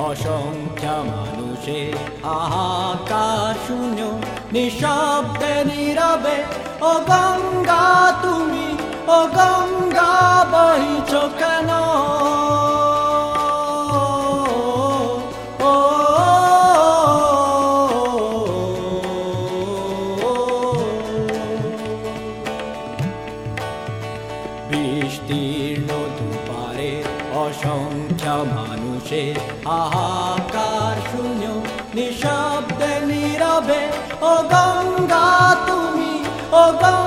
অসংখ্য মানুষের আহাকার শূন্য নিঃশব্দে নীরবে ও গঙ্গা তুমি ও গঙ্গা বহিছ কেন বিস্তীর্ণ অসংখ্য মানুষের আহাকার শূন্য নিঃশব্দে নীরবে। ও গঙ্গা তুমি ও গঙ্গা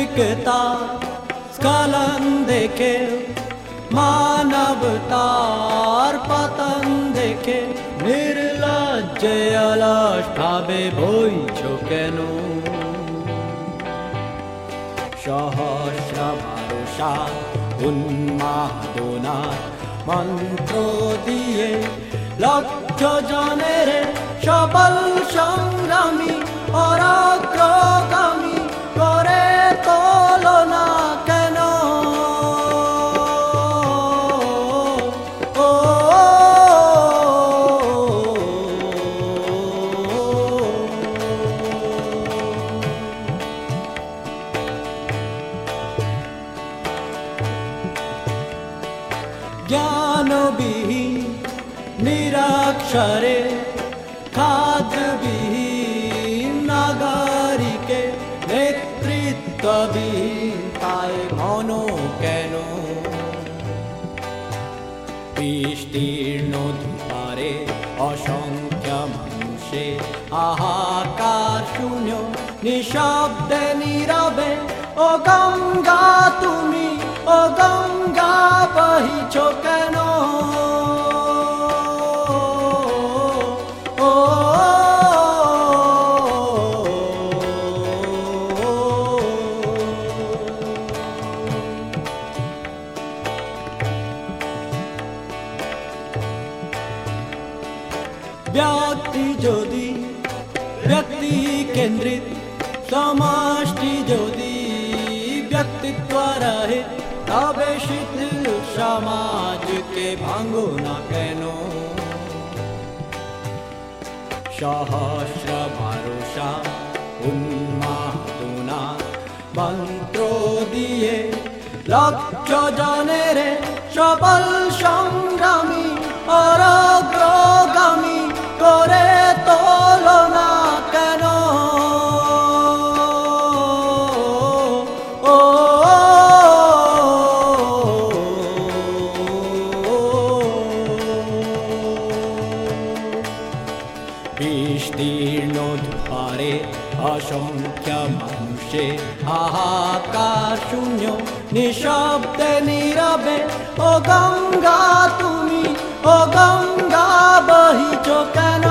नैतिकता स्खलन देखे মানবতার পতন দেখে নির্লজ্জে অলস ভাবে বইছ কেন সহস্র ভরসা উন্মাদনার মন্ত্র দিয়ে লক্ষ জনের সবল সংগ্রামী অরাগ্রগামী নিরাক্ষরে খাদ্যবিহীন নাগরিকে নেতৃত্ববিহীন তাই ঘন কেন বিস্তীর্ণ দুপারে অসংখ্য মানুষে আহাকার শূন্য নিঃশব্দে নীরবে ও গঙ্গা ব্যক্তি যদি ব্যক্তি কেন্দ্রিত, সমাজটি যদি ব্যক্তিত্ব রহে, তবে শিথিল সমাজকে ভাঙো না কেন? সহস্র ভরসা, উন্মাদনা, মন্ত্র দিয়ে লক্ষ জনের সবল সংগ্রামী অরগ্রগামী বিস্তীর্ণ দুপারে অসংখ্য মানুষে। হাহাকার শূন্য নিঃশব্দে নীরবে, ও গঙ্গা, তুমি, ও গঙ্গা, বহিছ কেন?